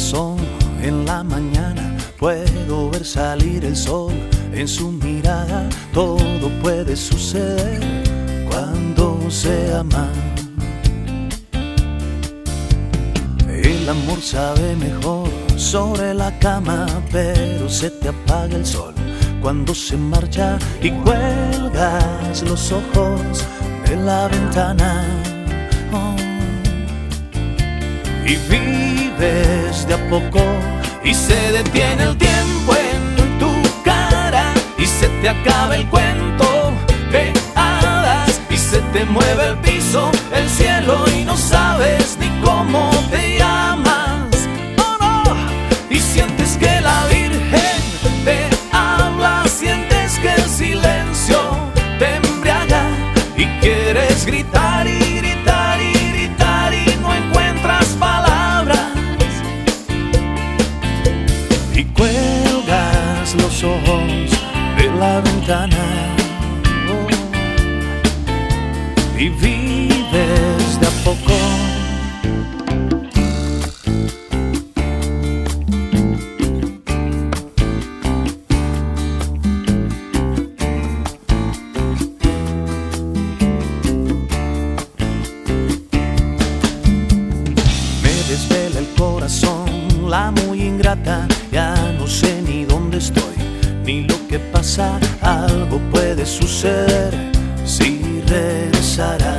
corazón en la mañana, puedo ver salir el sol en su mirada, todo puede suceder cuando se ama. El amor sabe mejor sobre la cama, pero se te apaga el sol cuando se marcha y cuelgas los ojos de la ventana. Oh. Y vives de a poco y se detiene el tiempo en tu cara y se te acaba el cuento de hadas y se te mueve el piso, ventana. Oh, y vives de a poco. Me desvela el corazón, la muy ingrata, ya no sé ni dónde estoy, ni lo que pasa, algo puede suceder si regresará.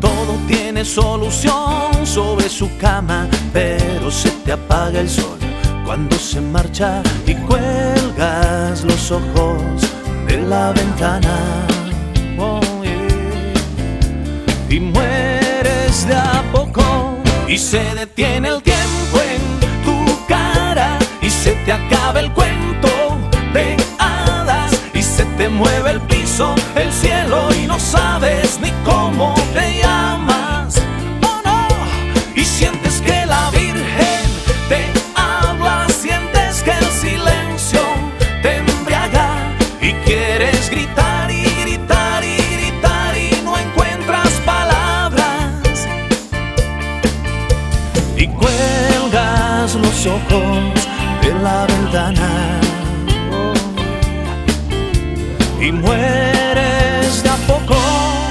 Todo tiene solución sobre su cama, pero se te apaga el sol cuando se marcha y cuelgas los ojos de la ventana. Y mueres de a poco y se detiene el tiempo en mueve el piso, el cielo y no sabes ni cómo te llamas. Oh no, y sientes que la Virgen te habla, sientes que el silencio te embriaga y quieres gritar y gritar y gritar y no encuentras palabras y cuelgas los ojos de la ventana y mueres de a poco.